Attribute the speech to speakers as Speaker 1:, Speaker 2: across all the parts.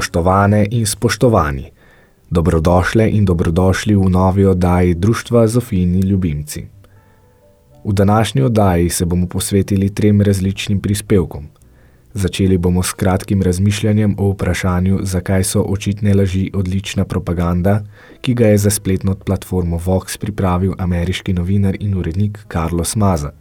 Speaker 1: Spoštovane in spoštovani, dobrodošle in dobrodošli v novi oddaji Društva Zofijni ljubimci. V današnji oddaji se bomo posvetili trem različnim prispevkom. Začeli bomo s kratkim razmišljanjem o vprašanju, zakaj so očitne laži odlična propaganda, ki ga je za spletno platformo Vox pripravil ameriški novinar in urednik Carlos Maza.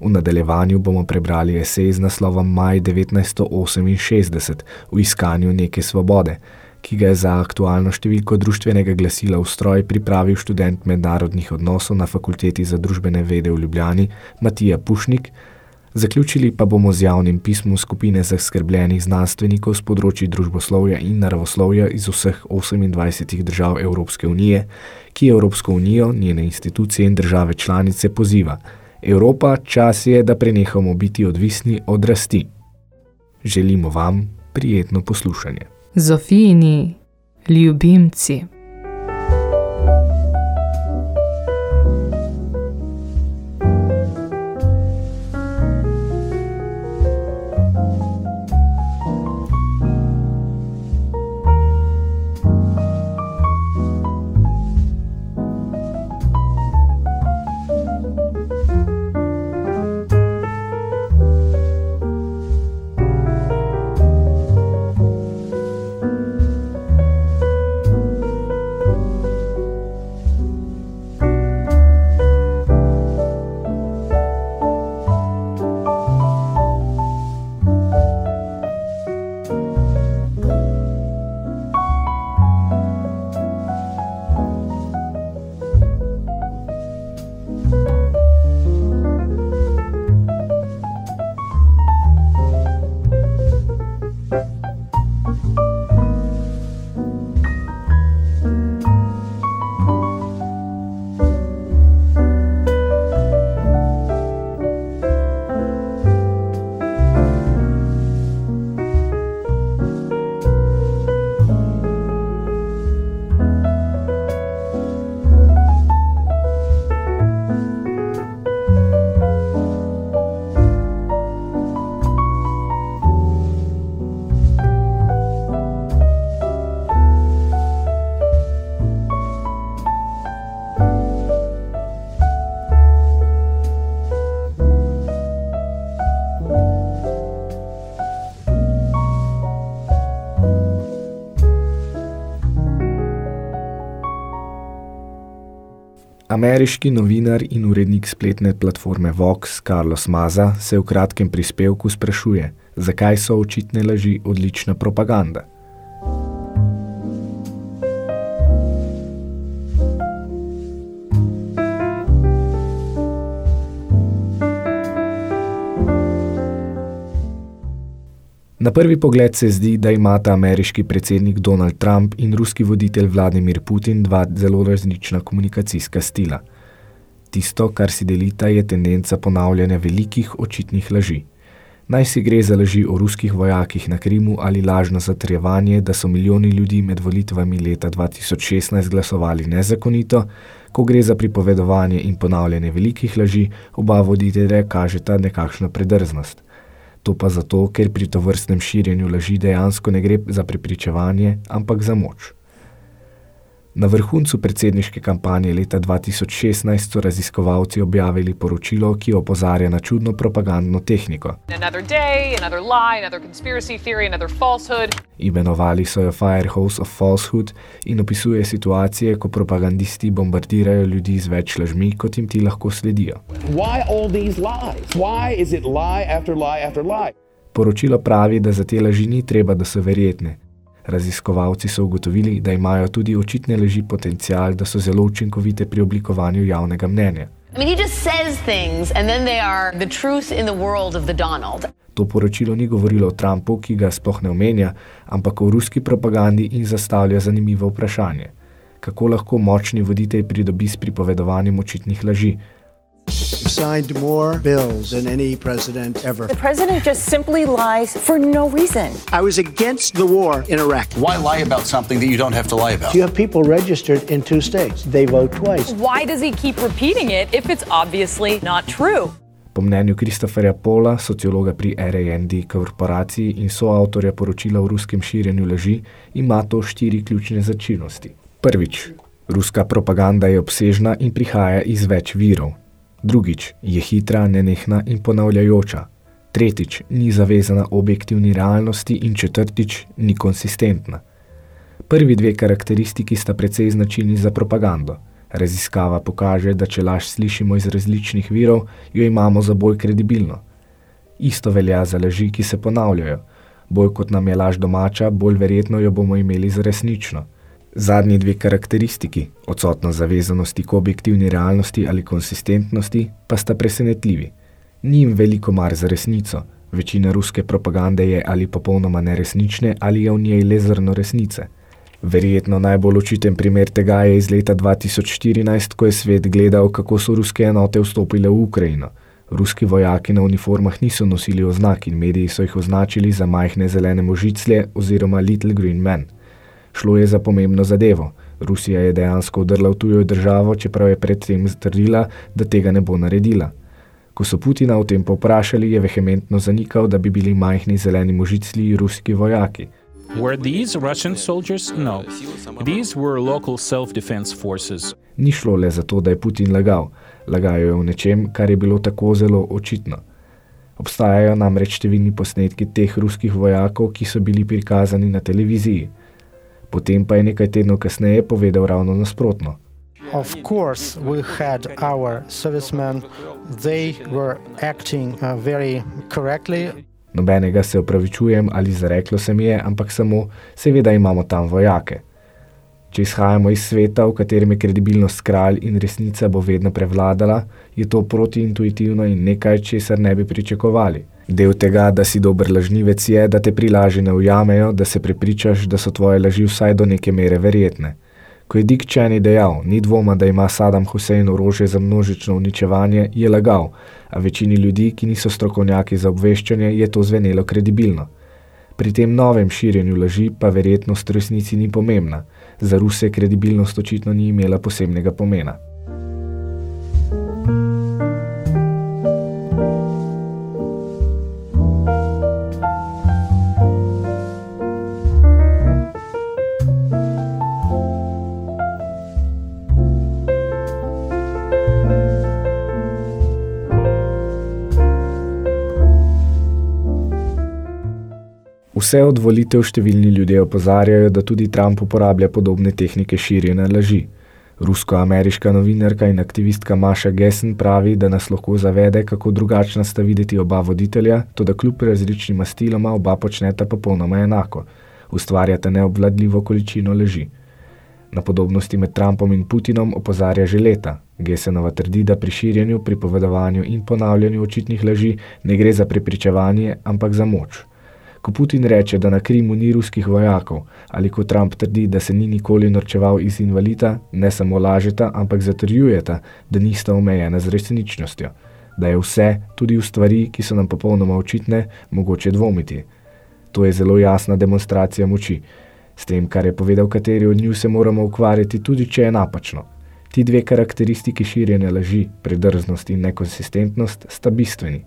Speaker 1: V nadaljevanju bomo prebrali esej z naslovom Maj 1968 v iskanju neke svobode, ki ga je za aktualno številko društvenega glasila v stroj pripravil študent mednarodnih odnosov na Fakulteti za družbene vede v Ljubljani Matija Pušnik, zaključili pa bomo z javnim pismom skupine zaskrbljenih znanstvenikov z področji družboslovja in naravoslovja iz vseh 28 držav Evropske unije, ki Evropsko unijo, njene institucije in države članice poziva – Evropa, čas je, da prenehamo biti odvisni od rasti. Želimo vam prijetno poslušanje.
Speaker 2: Zofini, ljubimci.
Speaker 1: Ameriški novinar in urednik spletne platforme Vox, Carlos Maza, se v kratkem prispevku sprašuje, zakaj so očitne laži odlična propaganda. Na prvi pogled se zdi, da imata ameriški predsednik Donald Trump in ruski voditelj Vladimir Putin dva zelo različna komunikacijska stila. Tisto, kar si delita, je tendenca ponavljanja velikih očitnih laži. Naj si gre za laži o ruskih vojakih na Krimu ali lažno zatrjevanje, da so milijoni ljudi med volitvami leta 2016 glasovali nezakonito, ko gre za pripovedovanje in ponavljanje velikih laži, oba voditelja kažeta nekakšno predrznost. To pa zato, ker pri tovrstnem širjenju laži dejansko ne gre za prepričevanje, ampak za moč. Na vrhuncu predsedniške kampanje leta 2016 so raziskovalci objavili poročilo, ki opozarja na čudno propagandno tehniko.
Speaker 3: Day, another lie, another theory, another
Speaker 1: Imenovali so jo Firehouse of Falsehood in opisuje situacije, ko propagandisti bombardirajo ljudi z več lažmi, kot jim ti lahko sledijo.
Speaker 3: Lie
Speaker 1: Poročilo pravi, da za te laži ni treba, da so verjetne. Raziskovalci so ugotovili, da imajo tudi očitne leži potencial, da so zelo učinkovite pri oblikovanju javnega mnenja.
Speaker 4: I mean, he just says things and then they are the truth in the world of the Donald.
Speaker 1: To poročilo ni govorilo o Trumpu, ki ga sploh ne omenja, ampak o ruski propagandi in zastavlja zanimivo vprašanje. Kako lahko močni voditelj pridobi s pripovedovanjem očitnih laži,
Speaker 5: signed more bills than any president ever.
Speaker 6: The president just simply lies for no reason.
Speaker 5: I was against the war in Iraq.
Speaker 7: Why lie about something that you don't have to lie about?
Speaker 5: You have people registered in two states. They vote twice.
Speaker 8: Why does he keep repeating it if it's obviously not true?
Speaker 1: Po mnenju Kristoferja Pola, sociologa pri RAND korporaciji in soavtorja poročila o ruskem širjenju laži, ima to štiri ključne začinnosti. Prvič, ruska propaganda je obsežna in prihaja iz več virov, Drugič, je hitra, nenehna in ponavljajoča. Tretjič, ni zavezana objektivni realnosti in četrtič, ni konsistentna. Prvi dve karakteristiki sta precej značilni za propagando. Raziskava pokaže, da če laž slišimo iz različnih virov, jo imamo za bolj kredibilno. Isto velja za laži, ki se ponavljajo. Bolj kot nam je laž domača, bolj verjetno jo bomo imeli za resnično. Zadnji dve karakteristiki, odsotnost zavezanosti k objektivni realnosti ali konsistentnosti, pa sta presenetljivi. Ni jim veliko mar za resnico, večina ruske propagande je ali popolnoma neresnične ali je v njej le zrno resnice. Verjetno najbolj očiten primer tega je iz leta 2014, ko je svet gledal, kako so ruske enote vstopile v Ukrajino. Ruski vojaki na uniformah niso nosili oznak in mediji so jih označili za majhne zelene možiclje oziroma Little Green Men – Šlo je za pomembno zadevo. Rusija je dejansko udrla v tujo državo, čeprav je predtem zatrdila, da tega ne bo naredila. Ko so Putina o tem povprašali, je vehementno zanikal, da bi bili majhni zeleni možicli ruski vojaki.
Speaker 9: Were these Russian soldiers? No. These were local self-defense forces.
Speaker 1: Ni šlo le za to, da je Putin lagal. Lagajo je v nečem, kar je bilo tako zelo očitno. Obstajajo namreč številni posnetki teh ruskih vojakov, ki so bili prikazani na televiziji. Potem pa je nekaj tednov kasneje povedal ravno nasprotno.
Speaker 10: Of course, we had our servicemen, they were acting uh, very correctly.
Speaker 1: Nobenega se opravičujem ali zareklo se mi je, ampak samo, seveda imamo tam vojake. Če izhajamo iz sveta, v katerem je kredibilnost kralj in resnica bo vedno prevladala, je to protiintuitivno in nekaj, česar ne bi pričakovali. Del tega, da si dober lažnivec je, da te pri laži ne ujamejo, da se prepričaš, da so tvoje laži vsaj do neke mere verjetne. Ko je Dick Cheney dejal, ni dvoma, da ima Saddam Hussein orožje za množično uničevanje, je lagal, a večini ljudi, ki niso strokovnjaki za obveščanje, je to zvenelo kredibilno. Pri tem novem širjenju laži pa verjetnost resnici ni pomembna. Za Ruse kredibilnost očitno ni imela posebnega pomena. Vse od volitev številni ljudje opozarjajo, da tudi Trump uporablja podobne tehnike širjenja laži. Rusko-ameriška novinarka in aktivistka Maša Gessen pravi, da nas lahko zavede, kako drugačna sta videti oba voditelja, to da kljub različnima stiloma oba počneta popolnoma enako, ustvarjata neobvladljivo količino leži. Na podobnosti med Trumpom in Putinom opozarja že leta. Gessenova trdi, da pri širjenju, pripovedovanju in ponavljanju očitnih laži ne gre za prepričevanje, ampak za moč. Ko Putin reče, da na Krimu ni ruskih vojakov, ali ko Trump trdi, da se ni nikoli norčeval iz invalida, ne samo lažeta, ampak zatrjujeta, da nista omejena z resničnostjo, da je vse, tudi v stvari, ki so nam popolnoma očitne, mogoče dvomiti. To je zelo jasna demonstracija moči. S tem, kar je povedal kateri od nju, se moramo ukvarjati tudi, če je napačno. Ti dve karakteristiki širjenja laži, predrznost in nekonsistentnost, sta bistveni.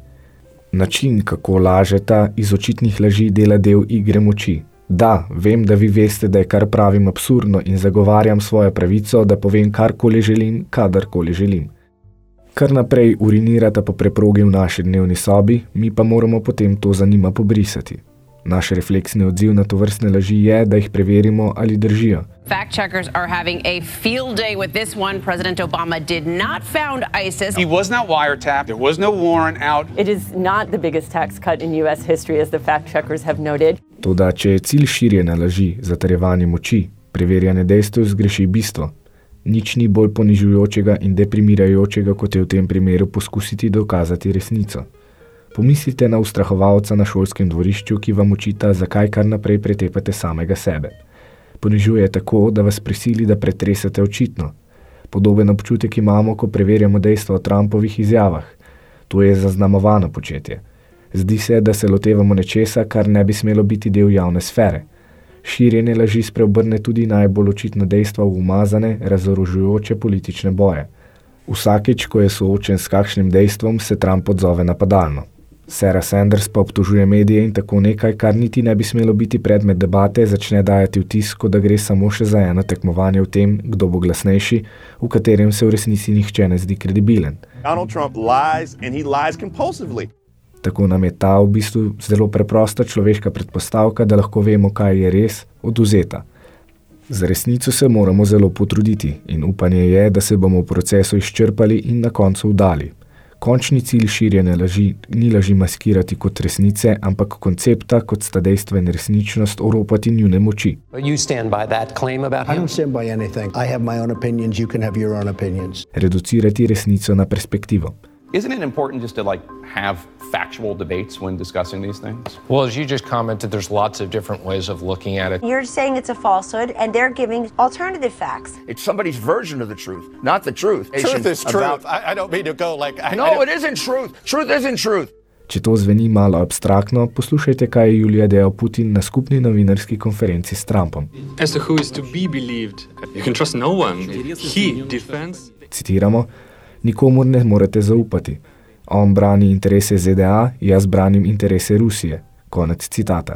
Speaker 1: Način, kako lažeta, iz očitnih laži dela del igre moči. Da, vem, da vi veste, da je kar pravim absurdno in zagovarjam svojo pravico, da povem karkoli želim, kadarkoli želim. Kar naprej urinirata po preprogi v naši dnevni sobi, mi pa moramo potem to za njima pobrisati. Naš refleksni odziv na to vrstne laži je, da jih preverimo, ali držijo.
Speaker 4: Fact checkers are having a field day with this one. President Obama did not found ISIS.
Speaker 11: He was not wiretapped. There was no warrant out.
Speaker 6: It is not the biggest tax cut in U.S. history, as the fact checkers have noted.
Speaker 1: Toda, če je cilj širjenja laži, zatrjevanje moči, preverjanje dejstev zgreši bistvo. Nič ni bolj ponižujočega in deprimirajočega, kot je v tem primeru poskusiti dokazati resnico. Pomislite na ustrahovalca na šolskem dvorišču, ki vam učita, zakaj kar naprej pretepate samega sebe. Ponižuje tako, da vas prisili, da pretresete očitno. Podoben občutek imamo, ko preverjamo dejstva o Trumpovih izjavah. To je zaznamovano početje. Zdi se, da se lotevamo nečesa, kar ne bi smelo biti del javne sfere. Širjenje laži spreobrne tudi najbolj očitno dejstva v umazane, razorožujoče politične boje. Vsakeč, ko je soočen s kakšnim dejstvom, se Trump odzove napadalno. Sarah Sanders pa obtožuje medije in tako nekaj, kar niti ne bi smelo biti predmet debate, začne dajati vtis, kot da gre samo še za eno tekmovanje v tem, kdo bo glasnejši, v katerem se v resnici nihče ne zdi kredibilen.
Speaker 12: Donald Trump lies and he lies compulsively.
Speaker 1: Tako nam je ta v bistvu zelo preprosta človeška predpostavka, da lahko vemo, kaj je res, oduzeta. Za resnico se moramo zelo potruditi in upanje je, da se bomo v procesu izčrpali in na koncu vdali. Končni cilj širjenja laži ni laži maskirati kot resnice, ampak koncepta, kot sta dejstva in resničnost, oropati njune moči. Reducirati resnico na perspektivo.
Speaker 13: Isn't it important just to like have factual debates when discussing these things?
Speaker 14: Well, as you just commented, there's lots of different ways of looking at it.
Speaker 15: You're saying it's a falsehood, and they're giving alternative facts.
Speaker 16: It's somebody's version of the truth, not the truth.
Speaker 17: Truth is truth.
Speaker 16: About...
Speaker 17: I, I, don't mean to go like. I,
Speaker 16: no,
Speaker 17: I
Speaker 16: it isn't truth. Truth isn't truth.
Speaker 1: Če to zveni malo abstraktno, poslušajte, kaj je Julija dejal Putin na skupni novinarski konferenci s Trumpom.
Speaker 18: As to who is to be believed, you can trust no one. He defends.
Speaker 1: Citiramo: Nikomur ne morete zaupati. On brani interese ZDA, jaz branim interese Rusije. Konec citata.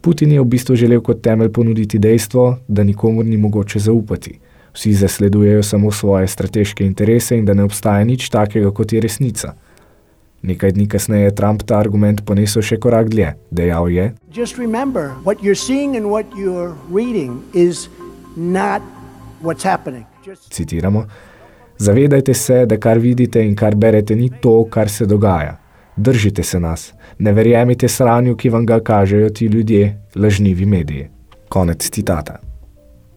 Speaker 1: Putin je v bistvu želel kot temelj ponuditi dejstvo, da nikomur ni mogoče zaupati. Vsi zasledujejo samo svoje strateške interese in da ne obstaja nič takega, kot je resnica. Nekaj dni kasneje je Trump ta argument ponesel še korak dlje. Dejal je:
Speaker 5: Just remember, what you're seeing and what you're reading is not what's happening. Just...
Speaker 1: Citiramo: Zavedajte se, da kar vidite in kar berete, ni to, kar se dogaja. Držite se nas, ne verjemite sranju, ki vam ga kažejo ti ljudje, lažnivi mediji. Konec citata.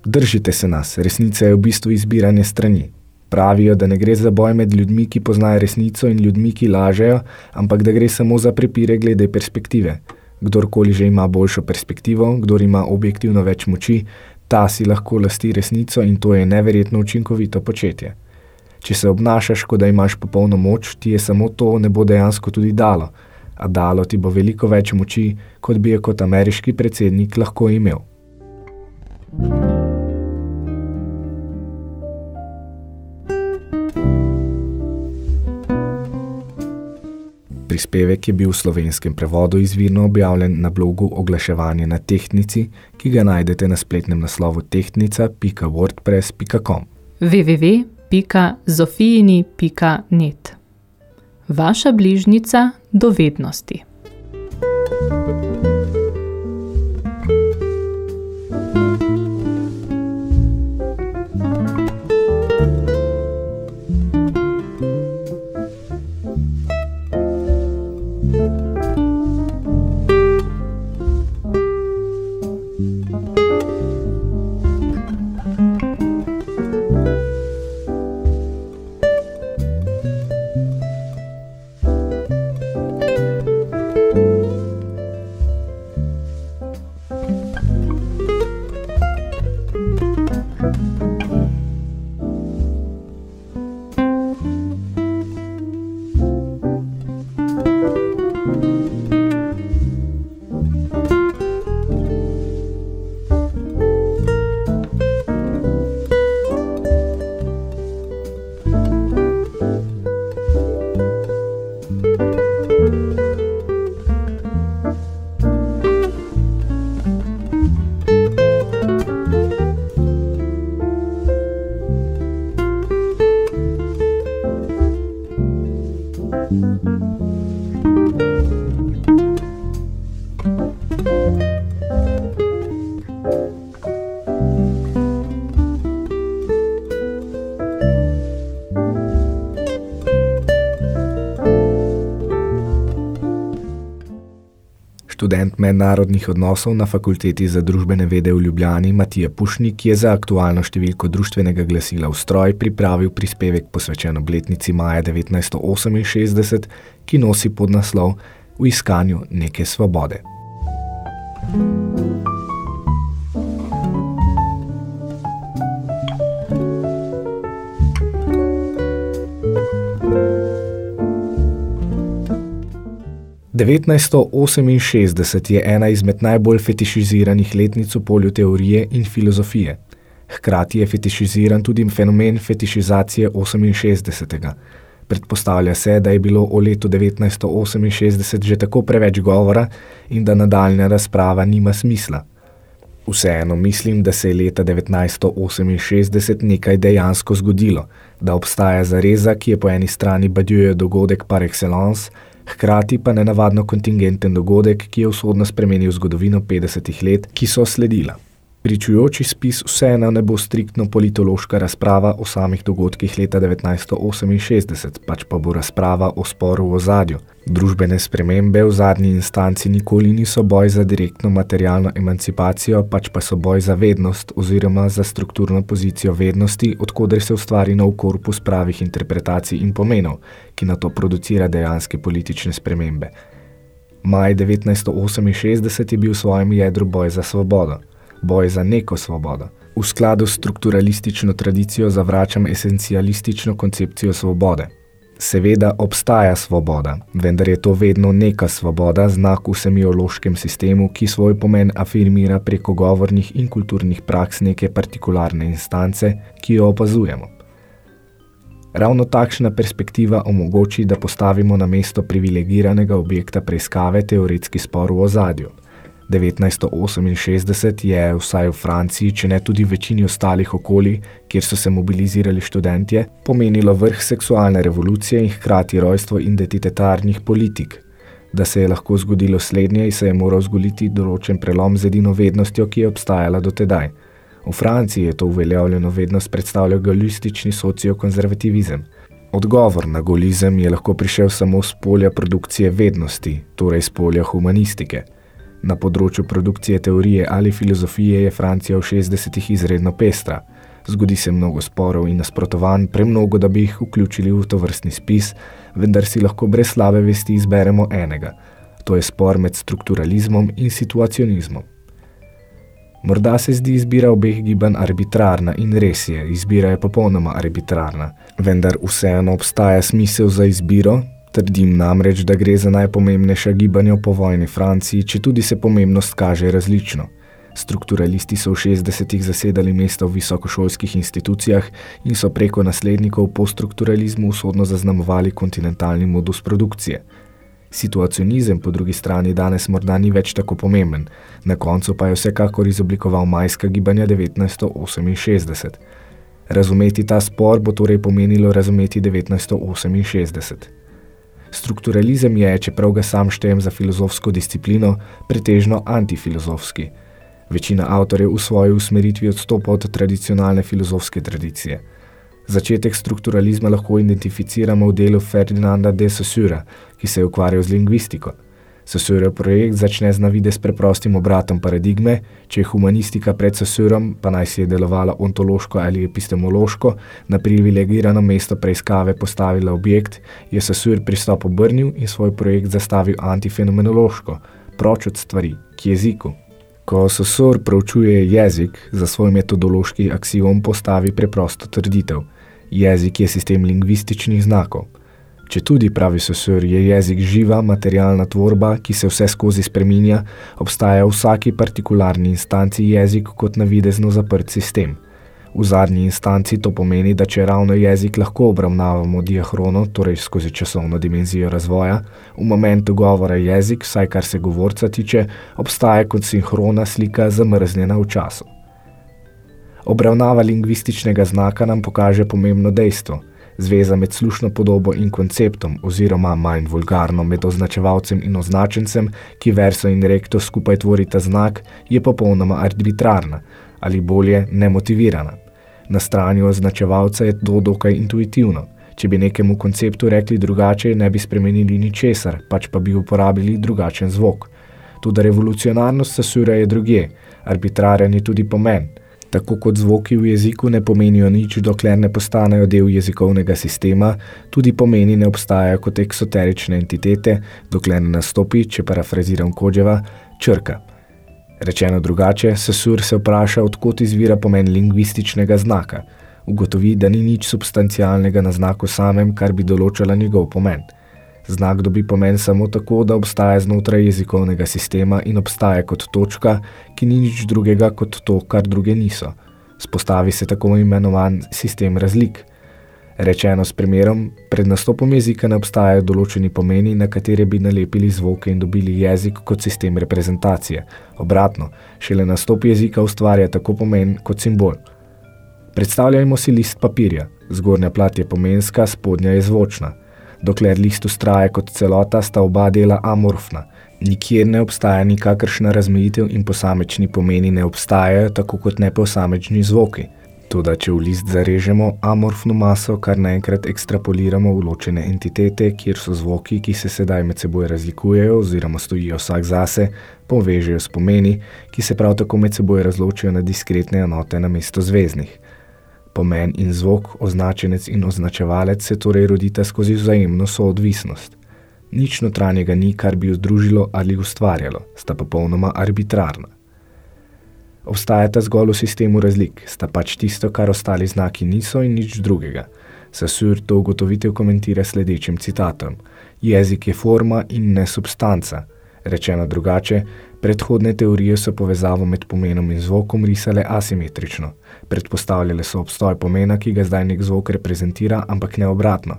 Speaker 1: Držite se nas, resnica je v bistvu izbiranje strani. Pravijo, da ne gre za boj med ljudmi, ki poznajo resnico in ljudmi, ki lažejo, ampak da gre samo za prepire glede perspektive. Kdorkoli že ima boljšo perspektivo, kdor ima objektivno več moči, ta si lahko lasti resnico in to je neverjetno učinkovito početje. Če se obnašaš, kot da imaš popolno moč, ti je samo to ne bo dejansko tudi dalo, a dalo ti bo veliko več moči, kot bi jo kot ameriški predsednik lahko imel. Prispevek je bil v slovenskem prevodu izvirno objavljen na blogu Oglaševanje na tehtnici, ki ga najdete na spletnem naslovu tehtnica.wordpress.com.
Speaker 2: www.zofijini.net Vaša bližnica dovednosti.
Speaker 1: Študent mednarodnih odnosov na Fakulteti za družbene vede v Ljubljani Matija Pušnik je za aktualno številko društvenega glasila v stroj pripravil prispevek posvečen obletnici maja 1968, ki nosi podnaslov V iskanju neke svobode. Thank you. 1968 je ena izmed najbolj fetišiziranih letnic v polju teorije in filozofije. Hkrati je fetišiziran tudi fenomen fetišizacije 68. Predpostavlja se, da je bilo o letu 1968 že tako preveč govora in da nadaljna razprava nima smisla. Vseeno mislim, da se je leta 1968 nekaj dejansko zgodilo, da obstaja zareza, ki je po eni strani badjuje dogodek par excellence, hkrati pa nenavadno kontingenten dogodek, ki je usodno spremenil zgodovino 50 let, ki so sledila. Pričujoči spis vseeno ne bo striktno politološka razprava o samih dogodkih leta 1968, pač pa bo razprava o sporu v ozadju. Družbene spremembe v zadnji instanci nikoli niso boj za direktno materialno emancipacijo, pač pa so boj za vednost oziroma za strukturno pozicijo vednosti, odkudar se ustvari nov korpus pravih interpretacij in pomenov, ki na to producira dejanske politične spremembe. Maj 1968 je bil v svojem jedru boj za svobodo boj za neko svobodo. V skladu s strukturalistično tradicijo zavračam esencialistično koncepcijo svobode. Seveda obstaja svoboda, vendar je to vedno neka svoboda, znak v semiološkem sistemu, ki svoj pomen afirmira preko govornih in kulturnih praks neke partikularne instance, ki jo opazujemo. Ravno takšna perspektiva omogoči, da postavimo na mesto privilegiranega objekta preiskave teoretski spor v ozadju – 1968 je vsaj v Franciji, če ne tudi večini ostalih okolij, kjer so se mobilizirali študentje, pomenilo vrh seksualne revolucije in hkrati rojstvo identitetarnih politik. Da se je lahko zgodilo slednje, se je moral zgoliti določen prelom z edino vednostjo, ki je obstajala dotedaj. V Franciji je to uveljavljeno vednost predstavljal galistični sociokonzervativizem. Odgovor na golizem je lahko prišel samo z polja produkcije vednosti, torej z polja humanistike – Na področju produkcije teorije ali filozofije je Francija v 60-ih izredno pestra. Zgodi se mnogo sporov in nasprotovanj, premnogo, da bi jih vključili v to vrstni spis, vendar si lahko brez slabe vesti izberemo enega. To je spor med strukturalizmom in situacionizmom. Morda se zdi izbira obeh gibanj arbitrarna in res je, izbira je popolnoma arbitrarna, vendar vseeno obstaja smisel za izbiro, Trdim namreč, da gre za najpomembnejša gibanja po vojni Franciji, če tudi se pomembnost kaže različno. Strukturalisti so v 60-ih zasedali mesta v visokošolskih institucijah in so preko naslednikov po strukturalizmu usodno zaznamovali kontinentalni modus produkcije. Situacionizem po drugi strani danes morda ni več tako pomemben, na koncu pa je vsekakor izoblikoval majska gibanja 1968. Razumeti ta spor bo torej pomenilo razumeti 1968. Strukturalizem je, čeprav ga sam štejem za filozofsko disciplino, pretežno antifilozofski. Večina avtorjev v svoji usmeritvi odstopa od tradicionalne filozofske tradicije. Začetek strukturalizma lahko identificiramo v delu Ferdinanda de Saussure, ki se je ukvarjal z lingvistiko – Saussurev projekt začne z navide s preprostim obratom paradigme, če je humanistika pred Saussurom, pa naj si je delovala ontološko ali epistemološko, na privilegirano mesto preiskave postavila objekt, je Saussure pristop obrnil in svoj projekt zastavil antifenomenološko, proč od stvari, k jeziku. Ko Saussure proučuje jezik, za svoj metodološki aksiom postavi preprosto trditev. Jezik je sistem lingvističnih znakov. Če tudi, pravi sosur, je jezik živa, materialna tvorba, ki se vse skozi spreminja, obstaja v vsaki partikularni instanci jezik kot navidezno zaprt sistem. V zadnji instanci to pomeni, da če ravno jezik lahko obravnavamo diahrono, torej skozi časovno dimenzijo razvoja, v momentu govora jezik, vsaj kar se govorca tiče, obstaja kot sinhrona slika zamrznjena v času. Obravnava lingvističnega znaka nam pokaže pomembno dejstvo – zveza med slušno podobo in konceptom oziroma manj vulgarno med označevalcem in označencem, ki verso in rekto skupaj tvorita znak, je popolnoma arbitrarna ali bolje nemotivirana. Na strani označevalca je to dokaj intuitivno. Če bi nekemu konceptu rekli drugače, ne bi spremenili ničesar, pač pa bi uporabili drugačen zvok. Tudi revolucionarnost Sassura je drugje, arbitraren je tudi pomen. Tako kot zvoki v jeziku ne pomenijo nič, dokler ne postanejo del jezikovnega sistema, tudi pomeni ne obstajajo kot eksoterične entitete, dokler ne nastopi, če parafraziram Kodževa, črka. Rečeno drugače, Sesur se vpraša, odkot izvira pomen lingvističnega znaka. Ugotovi, da ni nič substancialnega na znaku samem, kar bi določala njegov pomen – Znak dobi pomen samo tako, da obstaja znotraj jezikovnega sistema in obstaja kot točka, ki ni nič drugega kot to, kar druge niso. Spostavi se tako imenovan sistem razlik. Rečeno s primerom, pred nastopom jezika ne obstajajo določeni pomeni, na katere bi nalepili zvoke in dobili jezik kot sistem reprezentacije. Obratno, šele nastop jezika ustvarja tako pomen kot simbol. Predstavljajmo si list papirja. Zgornja plat je pomenska, spodnja je zvočna. Dokler list ustraje kot celota, sta oba dela amorfna. Nikjer ne obstaja nikakršna razmejitev in posamečni pomeni ne obstajajo, tako kot ne posamečni zvoki. Toda, če v list zarežemo amorfno maso, kar naenkrat ekstrapoliramo v ločene entitete, kjer so zvoki, ki se sedaj med seboj razlikujejo oziroma stojijo vsak zase, povežejo s pomeni, ki se prav tako med seboj razločijo na diskretne enote na mesto zveznih. Pomen in zvok, označenec in označevalec se torej rodita skozi vzajemno soodvisnost. Nič notranjega ni, kar bi jo združilo ali ustvarjalo, sta popolnoma arbitrarna. Obstajata zgolj v sistemu razlik, sta pač tisto, kar ostali znaki niso in nič drugega. Sasur to ugotovitev komentira sledečim citatom. Jezik je forma in ne substanca. Rečeno drugače, predhodne teorije so povezavo med pomenom in zvokom risale asimetrično – Predpostavljale so obstoj pomena, ki ga zdaj nek zvok reprezentira, ampak ne obratno.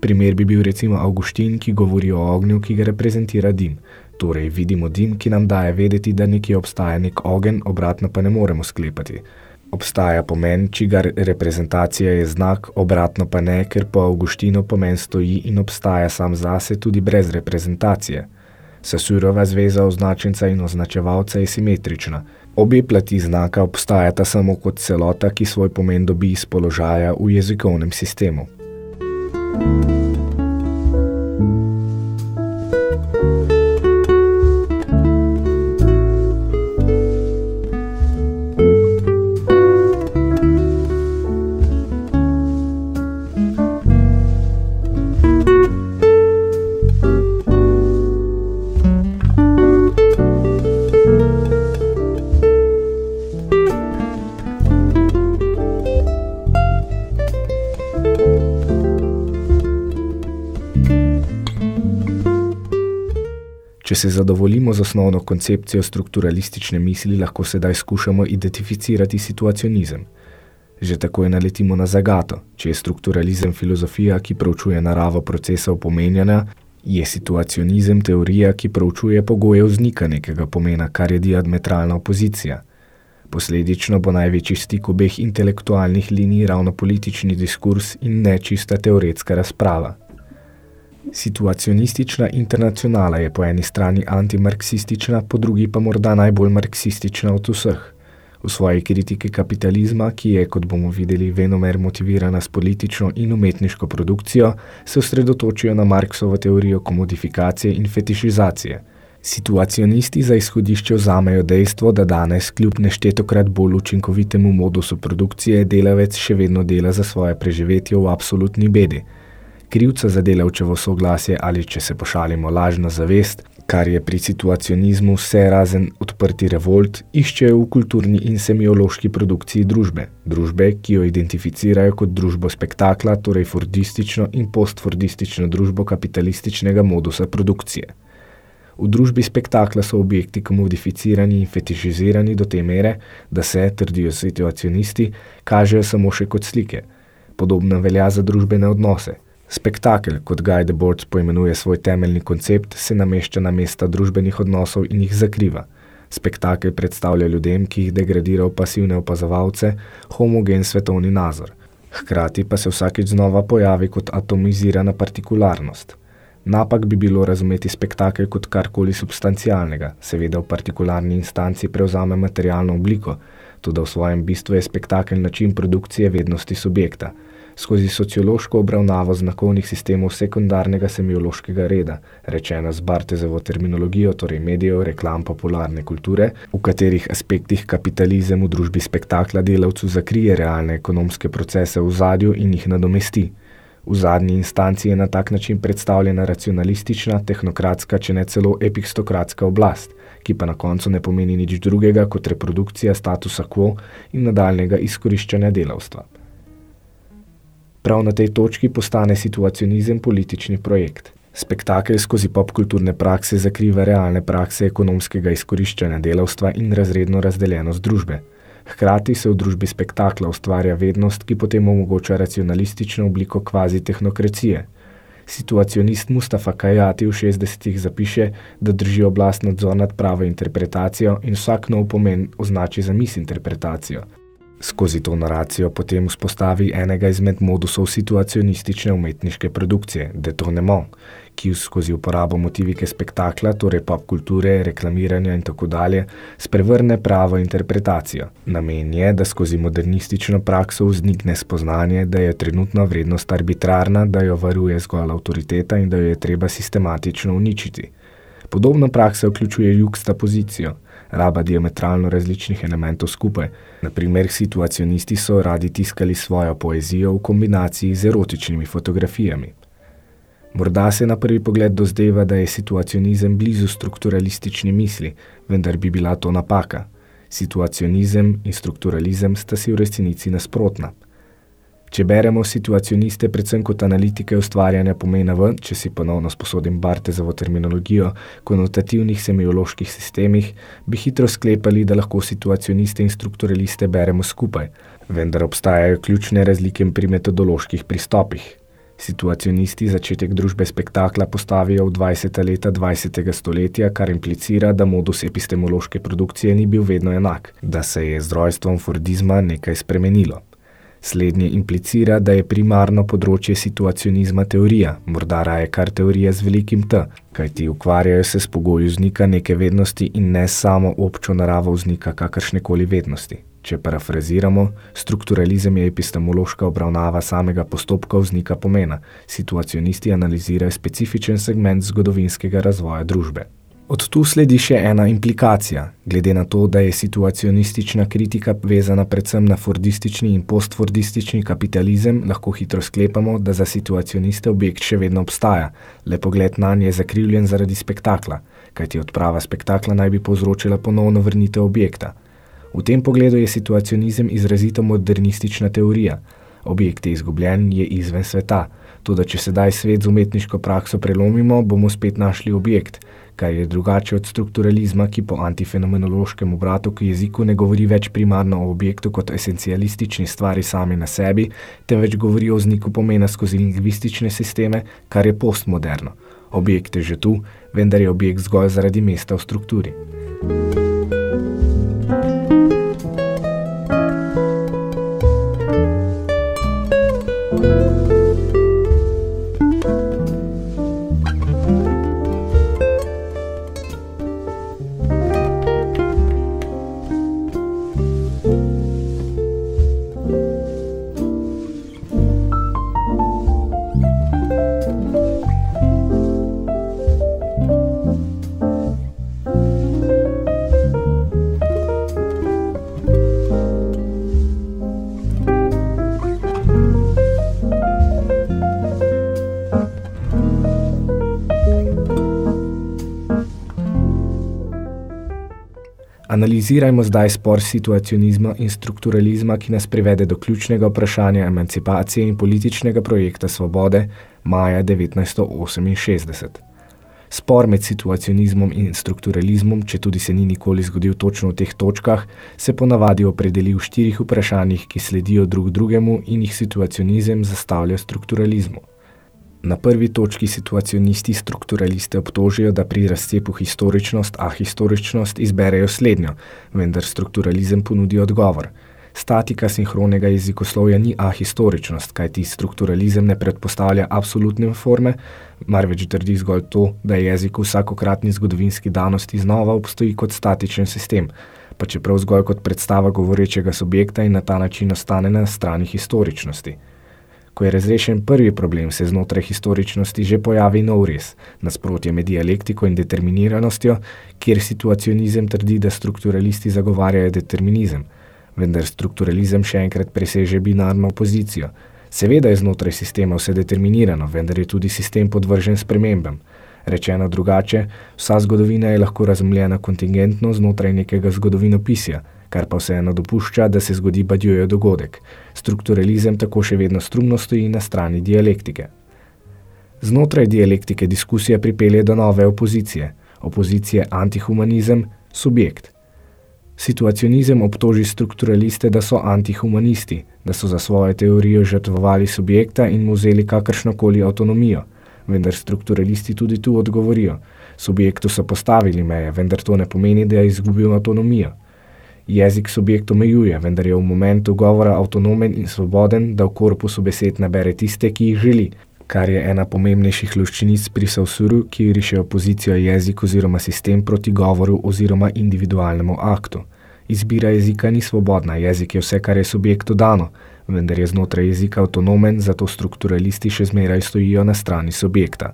Speaker 1: Primer bi bil recimo Augustin, ki govori o ognju, ki ga reprezentira dim. Torej, vidimo dim, ki nam daje vedeti, da nekje obstaja nek ogen, obratno pa ne moremo sklepati. Obstaja pomen, čigar reprezentacija je znak, obratno pa ne, ker po Augustinu pomen stoji in obstaja sam zase tudi brez reprezentacije. Sasurova zveza označenca in označevalca je simetrična. Obe plati znaka obstajata samo kot celota, ki svoj pomen dobi iz položaja v jezikovnem sistemu. Če se zadovoljimo z osnovno koncepcijo strukturalistične misli, lahko sedaj skušamo identificirati situacionizem. Že tako je naletimo na zagato. Če je strukturalizem filozofija, ki proučuje naravo procesov pomenjanja, je situacionizem teorija, ki proučuje pogoje vznika nekega pomena, kar je diametralna opozicija. Posledično bo največji stik obeh intelektualnih linij ravno politični diskurs in ne čista teoretska razprava. Situacionistična internacionala je po eni strani antimarksistična, po drugi pa morda najbolj marksistična od vseh. V svoji kritiki kapitalizma, ki je, kot bomo videli, venomer motivirana s politično in umetniško produkcijo, se osredotočijo na Marksovo teorijo komodifikacije in fetišizacije. Situacionisti za izhodišče vzamejo dejstvo, da danes, kljub neštetokrat bolj učinkovitemu modusu produkcije, delavec še vedno dela za svoje preživetje v absolutni bedi – krivca za delavčevo soglasje ali, če se pošalimo, lažno zavest, kar je pri situacionizmu vse razen odprti revolt, iščejo v kulturni in semiološki produkciji družbe. Družbe, ki jo identificirajo kot družbo spektakla, torej fordistično in postfordistično družbo kapitalističnega modusa produkcije. V družbi spektakla so objekti komodificirani in fetišizirani do te mere, da se, trdijo situacionisti, kažejo samo še kot slike. Podobno velja za družbene odnose – Spektakel, kot Guy Debord poimenuje svoj temeljni koncept, se namešča na mesta družbenih odnosov in jih zakriva. Spektakel predstavlja ljudem, ki jih degradira v pasivne opazovalce, homogen svetovni nazor. Hkrati pa se vsakeč znova pojavi kot atomizirana partikularnost. Napak bi bilo razumeti spektakel kot karkoli substancialnega, seveda v partikularni instanci prevzame materialno obliko, tudi v svojem bistvu je spektakel način produkcije vednosti subjekta – skozi sociološko obravnavo znakovnih sistemov sekundarnega semiološkega reda, rečeno z Bartezovo terminologijo, torej medijev, reklam, popularne kulture, v katerih aspektih kapitalizem v družbi spektakla delavcu zakrije realne ekonomske procese v zadju in jih nadomesti. V zadnji instanci je na tak način predstavljena racionalistična, tehnokratska, če ne celo epistokratska oblast, ki pa na koncu ne pomeni nič drugega kot reprodukcija statusa quo in nadaljnega izkoriščanja delavstva. Prav na tej točki postane situacionizem politični projekt. Spektakel skozi popkulturne prakse zakriva realne prakse ekonomskega izkoriščanja delavstva in razredno razdeljenost družbe. Hkrati se v družbi spektakla ustvarja vednost, ki potem omogoča racionalistično obliko kvazi tehnokracije. Situacionist Mustafa Kajati v 60-ih zapiše, da drži oblast nadzor nad pravo interpretacijo in vsak nov pomen označi za misinterpretacijo. Skozi to naracijo potem vzpostavi enega izmed modusov situacionistične umetniške produkcije, detonemo, ki skozi uporabo motivike spektakla, torej pop kulture, reklamiranja in tako dalje, sprevrne pravo interpretacijo. Namen je, da skozi modernistično prakso vznikne spoznanje, da je trenutna vrednost arbitrarna, da jo varuje zgolj avtoriteta in da jo je treba sistematično uničiti. Podobna praksa vključuje jugsta pozicijo, raba diametralno različnih elementov skupaj. Naprimer, situacionisti so radi tiskali svojo poezijo v kombinaciji z erotičnimi fotografijami. Morda se na prvi pogled dozdeva, da je situacionizem blizu strukturalistični misli, vendar bi bila to napaka. Situacionizem in strukturalizem sta si v resnici nasprotna. Če beremo situacioniste predvsem kot analitike ustvarjanja pomena v, če si ponovno sposodim Bartezovo terminologijo, konotativnih semioloških sistemih, bi hitro sklepali, da lahko situacioniste in strukturaliste beremo skupaj, vendar obstajajo ključne razlike pri metodoloških pristopih. Situacionisti začetek družbe spektakla postavijo v 20. leta 20. stoletja, kar implicira, da modus epistemološke produkcije ni bil vedno enak, da se je z rojstvom Fordizma nekaj spremenilo. Slednje implicira, da je primarno področje situacionizma teorija, morda raje kar teorija z velikim T, kajti ukvarjajo se s pogoji vznika neke vednosti in ne samo občo naravo vznika kakršnekoli vednosti. Če parafraziramo, strukturalizem je epistemološka obravnava samega postopka vznika pomena, situacionisti analizirajo specifičen segment zgodovinskega razvoja družbe. Od tu sledi še ena implikacija, glede na to, da je situacionistična kritika vezana predvsem na fordistični in postfordistični kapitalizem, lahko hitro sklepamo, da za situacioniste objekt še vedno obstaja, le pogled na nje je zakrivljen zaradi spektakla, kajti odprava spektakla naj bi povzročila ponovno vrnitev objekta. V tem pogledu je situacionizem izrazito modernistična teorija. Objekt je izgubljen, je izven sveta, tudi če sedaj svet z umetniško prakso prelomimo, bomo spet našli objekt, kar je drugače od strukturalizma, ki po antifenomenološkem obratu k jeziku ne govori več primarno o objektu kot esencialistični stvari sami na sebi, temveč govori o vzniku pomena skozi lingvistične sisteme, kar je postmoderno. Objekt je že tu, vendar je objekt zgolj zaradi mesta v strukturi. Thank you. Analizirajmo zdaj spor situacionizma in strukturalizma, ki nas privede do ključnega vprašanja emancipacije in političnega projekta svobode maja 1968. Spor med situacionizmom in strukturalizmom, če tudi se ni nikoli zgodil točno v teh točkah, se ponavadi opredeli v štirih vprašanjih, ki sledijo drug drugemu in jih situacionizem zastavlja strukturalizmu. Na prvi točki situacionisti strukturaliste obtožijo, da pri razcepu historičnost, a historičnost izberejo slednjo, vendar strukturalizem ponudi odgovor. Statika sinhronega jezikoslovja ni ahistoričnost, kajti strukturalizem ne predpostavlja absolutne forme, marveč trdi zgolj to, da je jezik vsakokratni zgodovinski danosti znova obstoji kot statičen sistem, pa čeprav zgolj kot predstava govorečega subjekta in na ta način ostane na strani historičnosti. Ko je razrešen prvi problem, se znotraj historičnosti že pojavi nov res, nasprotje med dialektiko in determiniranostjo, kjer situacionizem trdi, da strukturalisti zagovarjajo determinizem, vendar strukturalizem še enkrat preseže binarno opozicijo. Seveda je znotraj sistema vse determinirano, vendar je tudi sistem podvržen spremembam. Rečeno drugače, vsa zgodovina je lahko razumljena kontingentno znotraj nekega zgodovinopisja, kar pa vseeno dopušča, da se zgodi badjujo dogodek. Strukturalizem tako še vedno strumno stoji na strani dialektike. Znotraj dialektike diskusija pripelje do nove opozicije. Opozicije antihumanizem, subjekt. Situacionizem obtoži strukturaliste, da so antihumanisti, da so za svojo teorijo žrtvovali subjekta in mu vzeli kakršnokoli avtonomijo. Vendar strukturalisti tudi tu odgovorijo. Subjektu so postavili meje, vendar to ne pomeni, da je izgubil avtonomijo. Jezik subjekt omejuje, vendar je v momentu govora avtonomen in svoboden, da v korpusu besed nabere tiste, ki jih želi, kar je ena pomembnejših luščinic pri Sausuru, ki riše opozicijo jezik oziroma sistem proti govoru oziroma individualnemu aktu. Izbira jezika ni svobodna, jezik je vse, kar je subjektu dano, vendar je znotraj jezika avtonomen, zato strukturalisti še zmeraj stojijo na strani subjekta.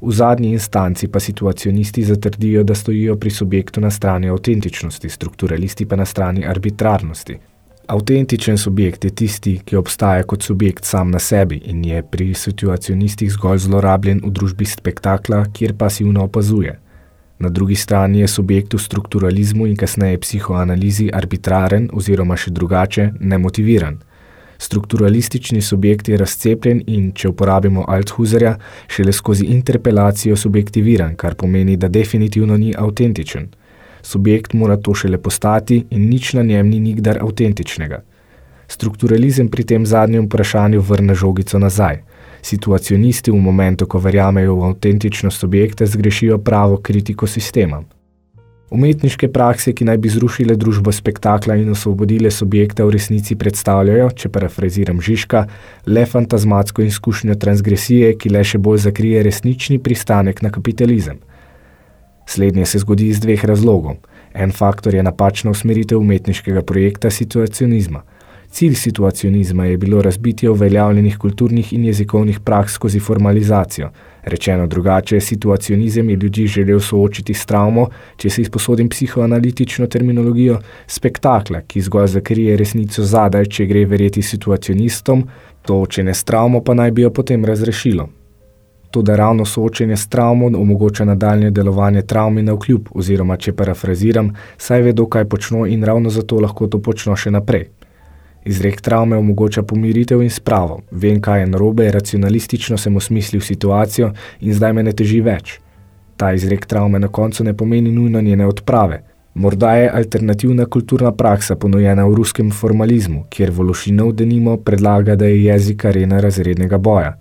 Speaker 1: V zadnji instanci pa situacionisti zatrdijo, da stojijo pri subjektu na strani avtentičnosti, strukturalisti pa na strani arbitrarnosti. Avtentičen subjekt je tisti, ki obstaja kot subjekt sam na sebi in je pri situacionistih zgolj zlorabljen v družbi spektakla, kjer pasivno opazuje. Na drugi strani je subjekt v strukturalizmu in kasneje psihoanalizi arbitraren oziroma še drugače nemotiviran. Strukturalistični subjekt je razcepljen in, če uporabimo Althusserja, šele skozi interpelacijo subjektiviran, kar pomeni, da definitivno ni avtentičen. Subjekt mora to šele postati in nič na njem ni nikdar avtentičnega. Strukturalizem pri tem zadnjem vprašanju vrne žogico nazaj. Situacionisti v momentu, ko verjamejo v avtentičnost subjekta, zgrešijo pravo kritiko sistema. Umetniške prakse, ki naj bi zrušile družbo spektakla in osvobodile subjekta v resnici predstavljajo, če parafraziram Žižka, le fantazmatsko izkušnjo transgresije, ki le še bolj zakrije resnični pristanek na kapitalizem. Slednje se zgodi iz dveh razlogov. En faktor je napačna usmeritev umetniškega projekta situacionizma – Cilj situacionizma je bilo razbitje uveljavljenih kulturnih in jezikovnih praks skozi formalizacijo. Rečeno drugače, situacionizem je ljudi želel soočiti s travmo, če se izposodim psihoanalitično terminologijo, spektakla, ki zgolj zakrije resnico zadaj, če gre verjeti situacionistom, to, če ne s travmo, pa naj bi jo potem razrešilo. To, da ravno soočenje s travmo omogoča nadaljne delovanje travmi na vkljub, oziroma, če parafraziram, saj vedo, kaj počno in ravno zato lahko to počno še naprej. Izrek travme omogoča pomiritev in spravo. Vem, kaj je narobe, racionalistično sem osmislil situacijo in zdaj me ne teži več. Ta izrek travme na koncu ne pomeni nujno njene odprave. Morda je alternativna kulturna praksa ponujena v ruskem formalizmu, kjer Vološinov denimo predlaga, da je jezik arena razrednega boja.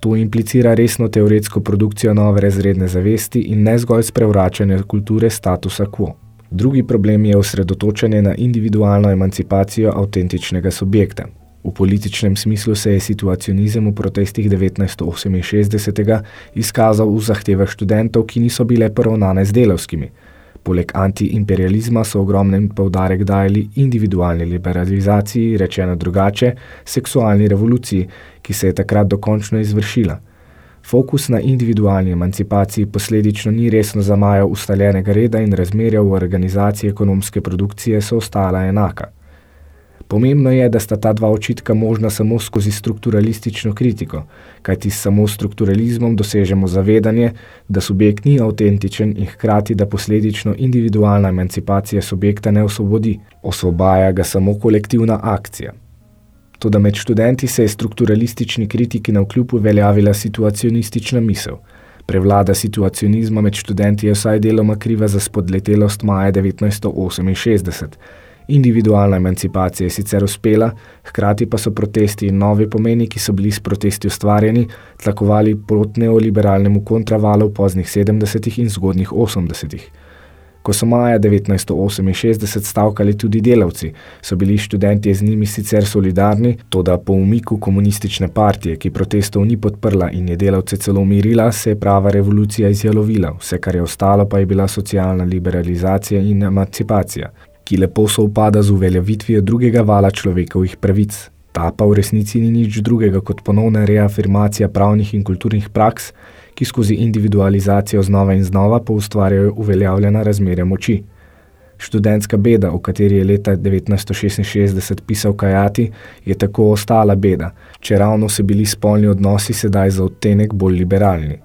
Speaker 1: To implicira resno teoretsko produkcijo nove razredne zavesti in ne zgolj sprevračanje kulture statusa quo. Drugi problem je osredotočanje na individualno emancipacijo avtentičnega subjekta. V političnem smislu se je situacionizem v protestih 1968 izkazal v zahtevah študentov, ki niso bile poravnane z delovskimi. Poleg antiimperializma so ogromnem povdarek dajali individualni liberalizaciji, rečeno drugače, seksualni revoluciji, ki se je takrat dokončno izvršila – Fokus na individualni emancipaciji posledično ni resno zamajal ustaljenega reda in razmerja v organizaciji ekonomske produkcije so ostala enaka. Pomembno je, da sta ta dva očitka možna samo skozi strukturalistično kritiko, kajti samo s strukturalizmom dosežemo zavedanje, da subjekt ni avtentičen in hkrati, da posledično individualna emancipacija subjekta ne osvobodi, osvobaja ga samo kolektivna akcija. Toda med študenti se je strukturalistični kritiki na vkljub uveljavila situacionistična misel. Prevlada situacionizma med študenti je vsaj deloma kriva za spodletelost maja 1968. Individualna emancipacija je sicer uspela, hkrati pa so protesti in novi pomeni, ki so bili s protesti ustvarjeni, tlakovali proti neoliberalnemu kontravalu v poznih 70. in zgodnih 80. Ko so maja 1968 stavkali tudi delavci, so bili študenti z njimi sicer solidarni, to da po umiku komunistične partije, ki protestov ni podprla in je delavce celo umirila, se je prava revolucija izjalovila, vse kar je ostalo pa je bila socialna liberalizacija in emancipacija, ki lepo se upada z uveljavitvijo drugega vala človekovih pravic. Ta pa v resnici ni nič drugega kot ponovna reafirmacija pravnih in kulturnih praks, ki skozi individualizacijo znova in znova poustvarjajo uveljavljena razmerja moči. Študentska beda, o kateri je leta 1966 pisal Kajati, je tako ostala beda, če ravno so bili spolni odnosi sedaj za odtenek bolj liberalni.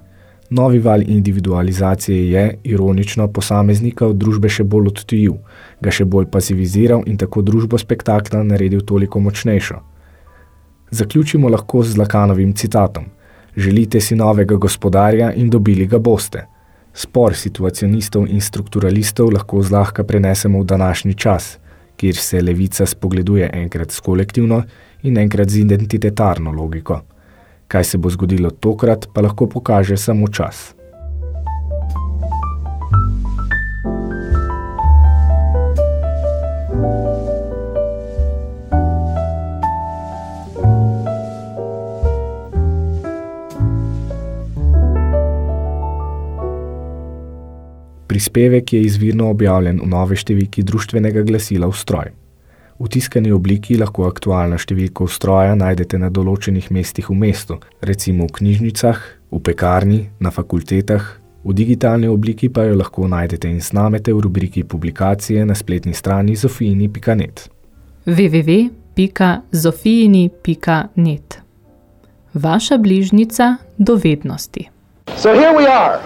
Speaker 1: Novi val individualizacije je, ironično, posameznika od družbe še bolj odtujil, ga še bolj pasiviziral in tako družbo spektakla naredil toliko močnejšo. Zaključimo lahko z Lakanovim citatom. Želite si novega gospodarja in dobili ga boste. Spor situacionistov in strukturalistov lahko zlahka prenesemo v današnji čas, kjer se levica spogleduje enkrat s kolektivno in enkrat z identitetarno logiko. Kaj se bo zgodilo tokrat, pa lahko pokaže samo čas. Prispevek je izvirno objavljen v nove številki društvenega glasila Ustroj. V tiskani obliki lahko aktualno številko Ustroja najdete na določenih mestih v mestu, recimo v knjižnicah, v pekarni, na fakultetah, v digitalni obliki pa jo lahko najdete in snamete v rubriki publikacije na spletni strani zofijini.net.
Speaker 2: www.zofijini.net Vaša bližnica dovednosti.
Speaker 19: So here we are.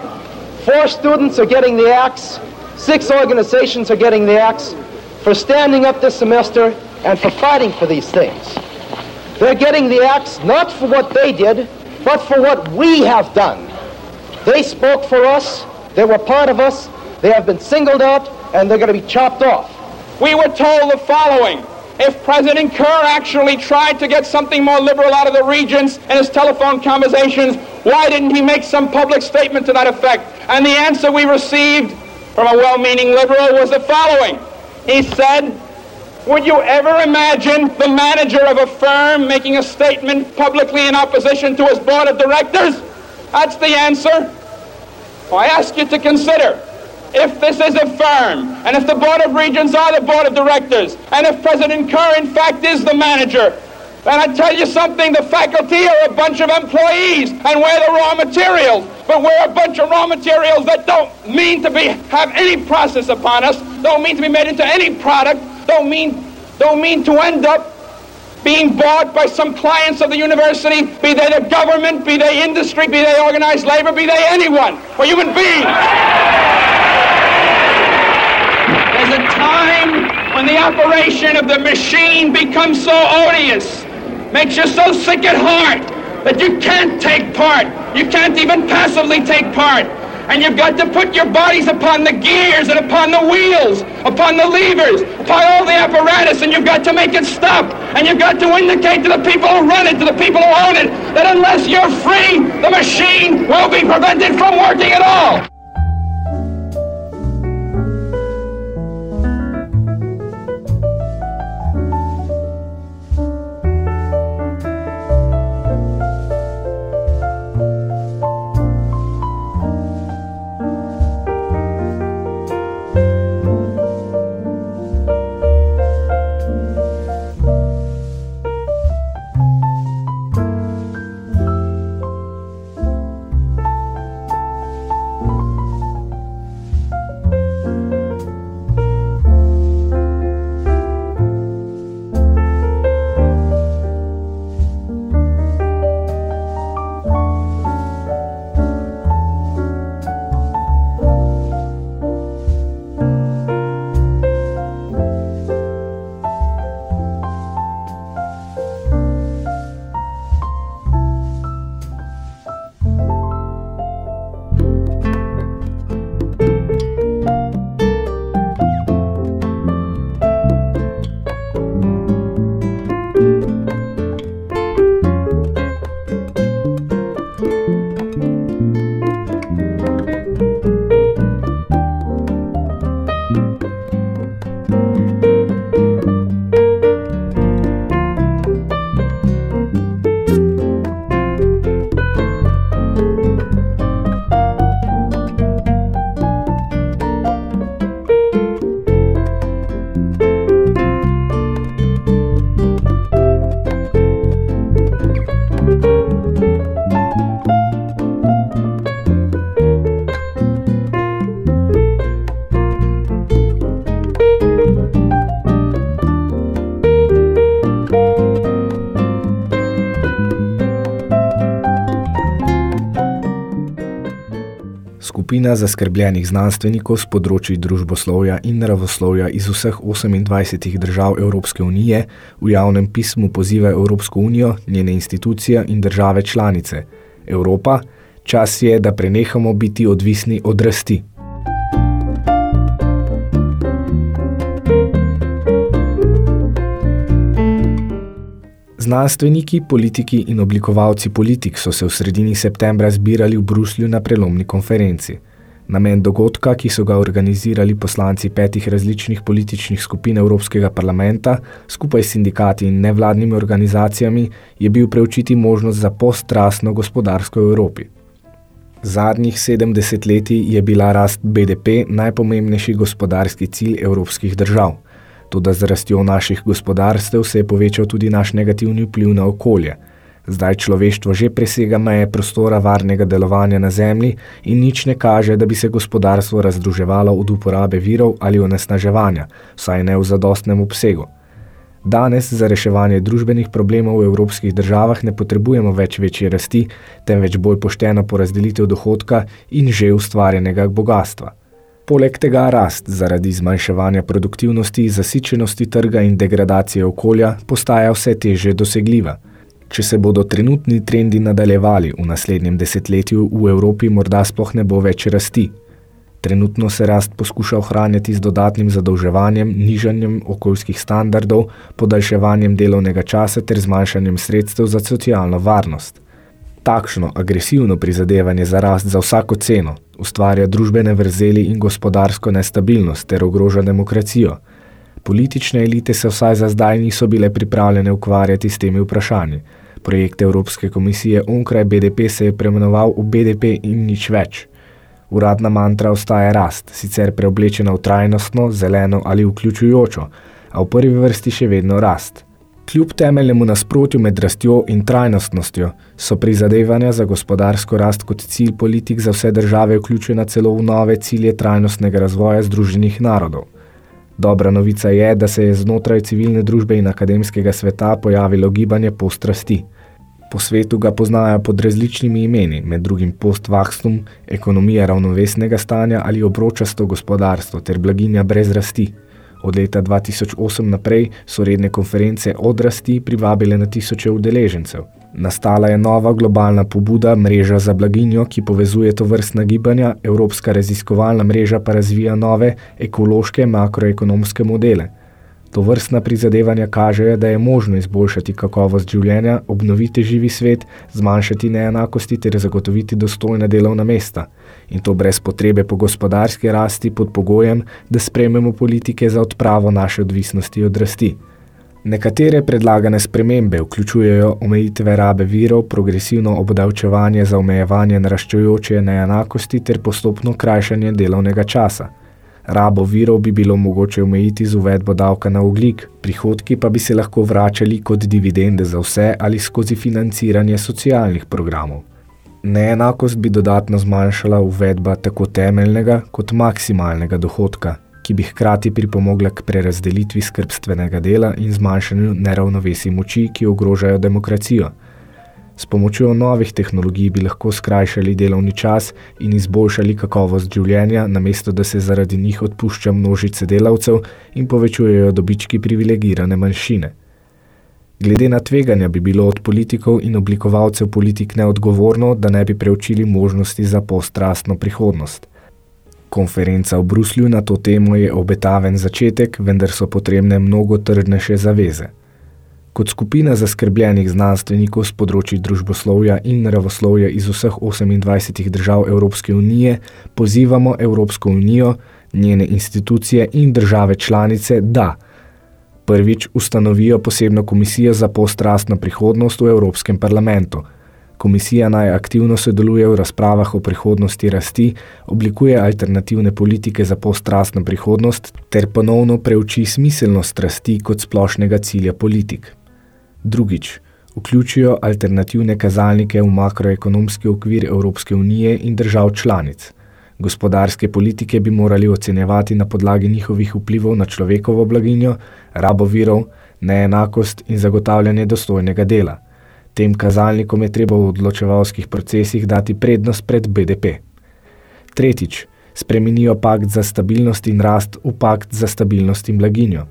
Speaker 19: Four students are getting the axe, six organizations are getting the axe for standing up this semester and for fighting for these things. They're getting the axe not for what they did, but for what we have done. They spoke for us, they were part of us, they have been singled out, and they're going to be chopped off.
Speaker 11: We were told the following. If President Kerr actually tried to get something more liberal out of the regents in his telephone conversations, why didn't he make some public statement to that effect? And the answer we received from a well-meaning liberal was the following. He said, would you ever imagine the manager of a firm making a statement publicly in opposition to his board of directors? That's the answer. I ask you to consider if this is a firm, and if the Board of Regents are the Board of Directors, and if President Kerr, in fact, is the manager, then I tell you something, the faculty are a bunch of employees, and we're the raw materials. But we're a bunch of raw materials that don't mean to be have any process upon us, don't mean to be made into any product, don't mean don't mean to end up being bought by some clients of the university, be they the government, be they industry, be they organized labor, be they anyone. We're human beings. There's a time when the operation of the machine becomes so odious, makes you so sick at heart that you can't take part. You can't even passively take part. And you've got to put your bodies upon the gears and upon the wheels, upon the levers, upon all the apparatus, and you've got to make it stop. And you've got to indicate to the people who run it, to the people who own it, that unless you're free, the machine will be prevented from working at all.
Speaker 1: Skupina zaskrbljenih znanstvenikov z področji družboslovja in naravoslovja iz vseh 28 držav Evropske unije v javnem pismu poziva Evropsko unijo, njene institucije in države članice. Evropa, čas je, da prenehamo biti odvisni od rasti. Znanstveniki, politiki in oblikovalci politik so se v sredini septembra zbirali v Bruslju na prelomni konferenci. Namen dogodka, ki so ga organizirali poslanci petih različnih političnih skupin Evropskega parlamenta, skupaj s sindikati in nevladnimi organizacijami, je bil preučiti možnost za postrasno gospodarsko Evropi. Zadnjih 70 letij je bila rast BDP najpomembnejši gospodarski cilj evropskih držav – Toda z rastjo naših gospodarstev se je povečal tudi naš negativni vpliv na okolje. Zdaj človeštvo že presega meje prostora varnega delovanja na Zemlji in nič ne kaže, da bi se gospodarstvo razdruževalo od uporabe virov ali onesnaževanja, saj ne v zadostnem obsegu. Danes za reševanje družbenih problemov v evropskih državah ne potrebujemo več večje rasti, temveč bolj pošteno porazdelitev dohodka in že ustvarjenega bogatstva. Poleg tega rast zaradi zmanjševanja produktivnosti, zasičenosti trga in degradacije okolja postaja vse teže dosegljiva. Če se bodo trenutni trendi nadaljevali v naslednjem desetletju, v Evropi morda sploh ne bo več rasti. Trenutno se rast poskuša ohranjati z dodatnim zadolževanjem, nižanjem okoljskih standardov, podaljševanjem delovnega časa ter zmanjšanjem sredstev za socialno varnost. Takšno agresivno prizadevanje za rast za vsako ceno ustvarja družbene vrzeli in gospodarsko nestabilnost ter ogroža demokracijo. Politične elite se vsaj za zdaj niso bile pripravljene ukvarjati s temi vprašanji. Projekt Evropske komisije onkraj BDP se je premenoval v BDP in nič več. Uradna mantra ostaja rast, sicer preoblečena v trajnostno, zeleno ali vključujočo, a v prvi vrsti še vedno rast – Kljub temeljnemu nasprotju med rastjo in trajnostnostjo so prizadevanja za gospodarsko rast kot cilj politik za vse države vključena celo v nove cilje trajnostnega razvoja Združenih narodov. Dobra novica je, da se je znotraj civilne družbe in akademskega sveta pojavilo gibanje postrasti. Po svetu ga poznajo pod različnimi imeni, med drugim post-vaxtum, ekonomija ravnovesnega stanja ali obročasto gospodarstvo ter blaginja brez rasti. Od leta 2008 naprej so redne konference odrasti privabile na tisoče udeležencev. Nastala je nova globalna pobuda Mreža za blaginjo, ki povezuje to vrstna gibanja, Evropska raziskovalna mreža pa razvija nove ekološke makroekonomske modele. To vrstna prizadevanja kažejo, da je možno izboljšati kakovost življenja, obnoviti živi svet, zmanjšati neenakosti ter zagotoviti dostojna delovna mesta – in to brez potrebe po gospodarski rasti pod pogojem, da sprememo politike za odpravo naše odvisnosti od rasti. Nekatere predlagane spremembe vključujejo omejitve rabe virov, progresivno obdavčevanje za omejevanje naraščujoče neenakosti ter postopno krajšanje delovnega časa. Rabo virov bi bilo mogoče omejiti z uvedbo davka na oglik, prihodki pa bi se lahko vračali kot dividende za vse ali skozi financiranje socialnih programov. Neenakost bi dodatno zmanjšala uvedba tako temeljnega kot maksimalnega dohodka, ki bi hkrati pripomogla k prerazdelitvi skrbstvenega dela in zmanjšanju neravnovesi moči, ki ogrožajo demokracijo. S pomočjo novih tehnologij bi lahko skrajšali delovni čas in izboljšali kakovost življenja, namesto da se zaradi njih odpušča množice delavcev in povečujejo dobički privilegirane manjšine. Glede na tveganja bi bilo od politikov in oblikovalcev politik neodgovorno, da ne bi preučili možnosti za postrastno prihodnost. Konferenca v Bruslju na to temo je obetaven začetek, vendar so potrebne mnogo trdnejše zaveze. Kot skupina zaskrbljenih znanstvenikov z področji družboslovja in naravoslovja iz vseh 28 držav Evropske unije pozivamo Evropsko unijo, njene institucije in države članice, da – prvič ustanovijo posebno komisijo za postrastno prihodnost v Evropskem parlamentu. Komisija naj aktivno sodeluje v razpravah o prihodnosti rasti, oblikuje alternativne politike za postrastno prihodnost ter ponovno preuči smiselnost rasti kot splošnega cilja politik. Drugič, vključijo alternativne kazalnike v makroekonomski okvir Evropske unije in držav članic. Gospodarske politike bi morali ocenjevati na podlagi njihovih vplivov na človekovo blaginjo, rabo virov, neenakost in zagotavljanje dostojnega dela. Tem kazalnikom je treba v odločevalskih procesih dati prednost pred BDP. Tretjič, spremenijo pakt za stabilnost in rast v pakt za stabilnost in blaginjo.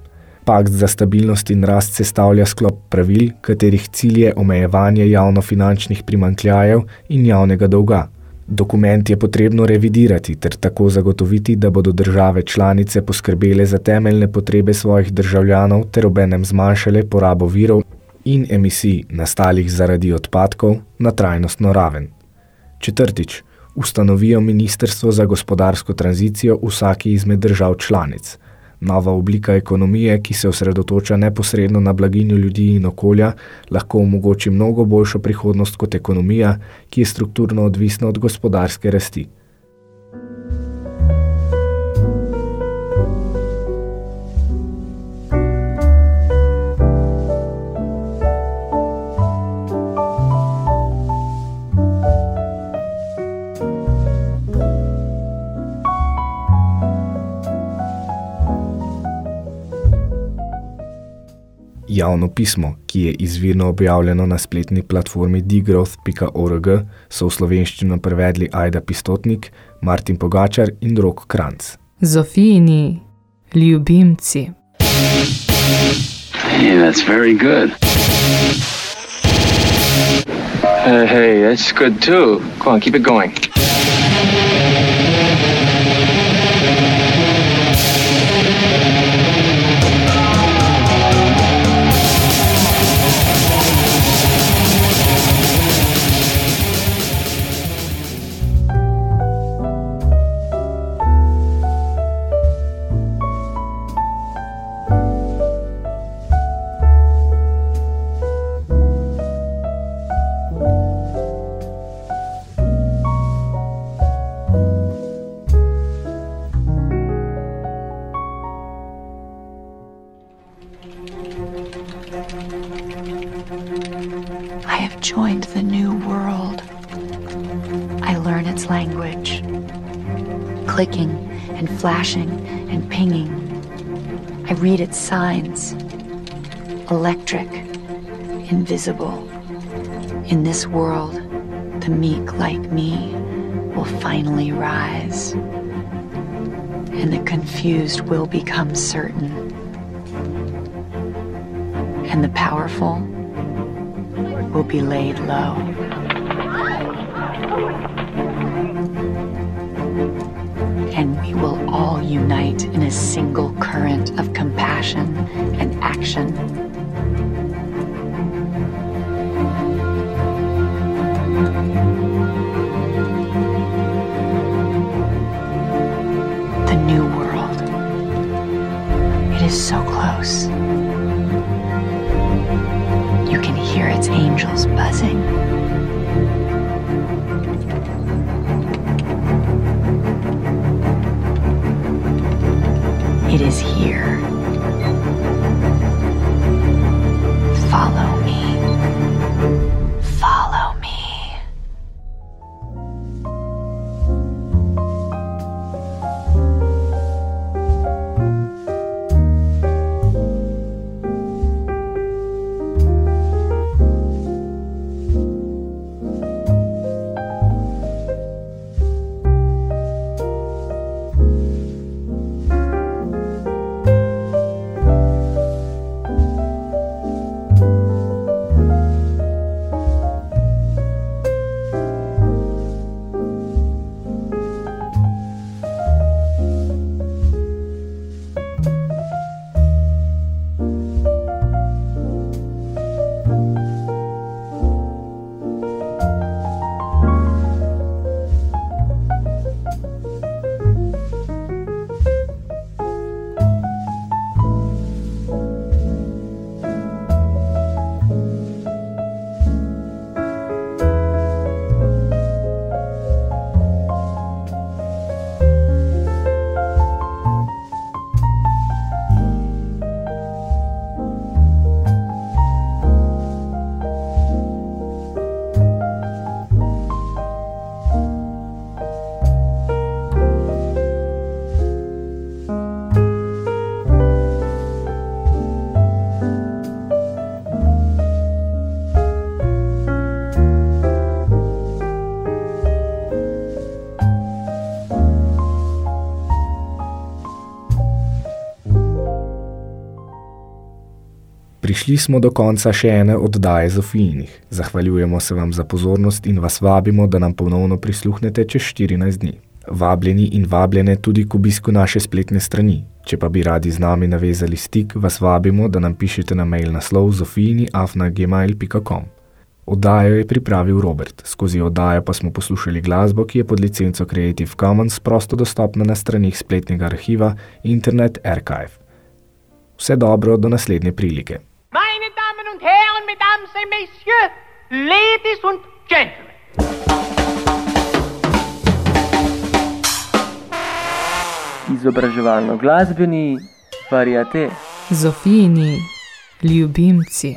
Speaker 1: Pakt za stabilnost in rast se stavlja sklop pravil, katerih cilj je omejevanje javnofinančnih primankljajev in javnega dolga. Dokument je potrebno revidirati ter tako zagotoviti, da bodo države članice poskrbele za temeljne potrebe svojih državljanov ter obenem zmanjšale porabo virov in emisij nastalih zaradi odpadkov na trajnostno raven. Četrtič, ustanovijo Ministrstvo za gospodarsko tranzicijo vsaki izmed držav članic. Nova oblika ekonomije, ki se osredotoča neposredno na blaginjo ljudi in okolja, lahko omogoči mnogo boljšo prihodnost kot ekonomija, ki je strukturno odvisna od gospodarske rasti. Javno pismo, ki je izvirno objavljeno na spletni platformi degrowth.org, so v slovenščino prevedli Ajda Pistotnik, Martin Pogačar in Rok Kranc.
Speaker 2: Zofijini, ljubimci.
Speaker 20: Hey, that's very good. Hey, hey, that's good too. Go on, keep it going.
Speaker 21: Flashing and pinging. I read its signs. Electric, invisible. In this world, the meek like me will finally rise. And the confused will become certain. And the powerful will be laid low. Unite in a single current of compassion and action.
Speaker 1: Prišli smo do konca še ene oddaje Zofijinih. Zahvaljujemo se vam za pozornost in vas vabimo, da nam ponovno prisluhnete čez 14 dni. Vabljeni in vabljene tudi k obisku naše spletne strani. Če pa bi radi z nami navezali stik, vas vabimo, da nam pišete na mail naslov zofijini.afna.gmail.com. Oddajo je pripravil Robert, skozi oddajo pa smo poslušali glasbo, ki je pod licenco Creative Commons prosto dostopna na stranih spletnega arhiva Internet Archive. Vse dobro do naslednje prilike.
Speaker 22: Mesdames et Messieurs, Ladies und Gentlemen.
Speaker 23: Izobraževalno glasbeni variate.
Speaker 2: Zofijini ljubimci.